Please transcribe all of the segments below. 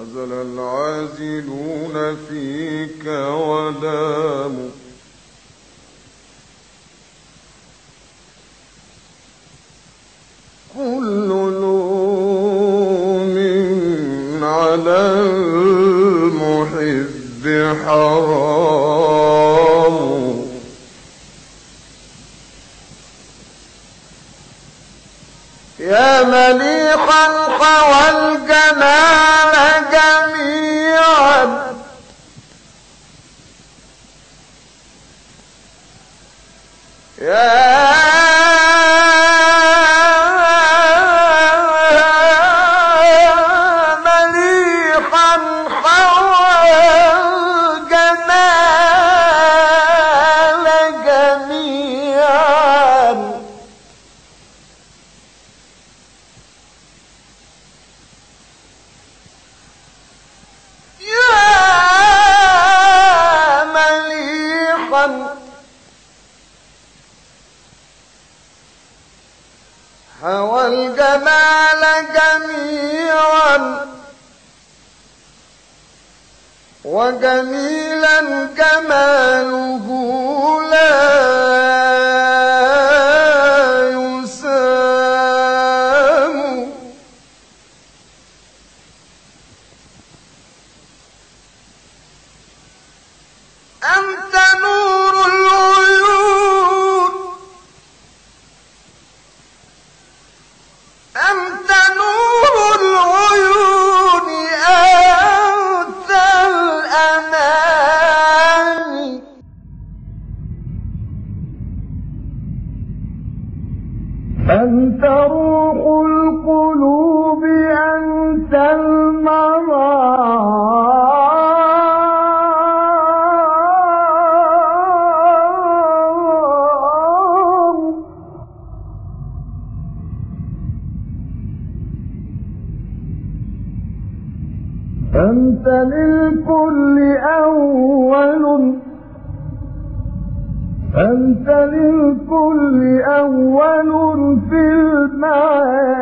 عزل العازلون فيك وداموا. كل لوم على المحب حرام. يا مليحا حوى الجمال جميعا يا هوى الجمال جميعا وجميلا جماله لا يسام. أنت أنت روح القلوب أنت أنت للكل أول. أنت للكل أول في المعاني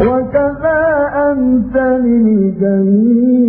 وكذا أنت للجميع.